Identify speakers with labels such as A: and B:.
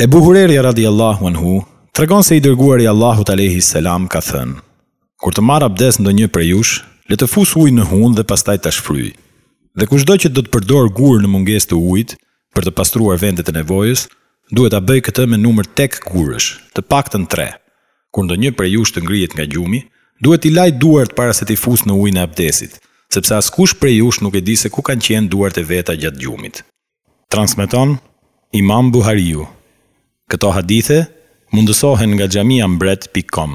A: Ebu Hurejra radiallahu anhu, tregon se i dërguari i Allahut alejhi selam ka thënë, Kur të marrë abdes ndonjë prej jush, le të fusë ujë në hundë dhe pastaj ta shfryjë. Dhe kushdo që do të përdorë gurë në mungesë të ujit, për të pastruar vendet e nevojës, duhet ta bëjë këtë me numër tek gurësh, të paktën tre. Kur ndonjë prej jush të ngrihet nga gjumi, duhet t'i lajë duart para se t'i fusë në ujin e abdesit, sepse askush prej jush nuk e di se ku kanë qenë duart e veta gjatë gjumit. Transmeton Imam Buhariu, Këto hadithe mundësohen nga xhamia mbret pikë kom.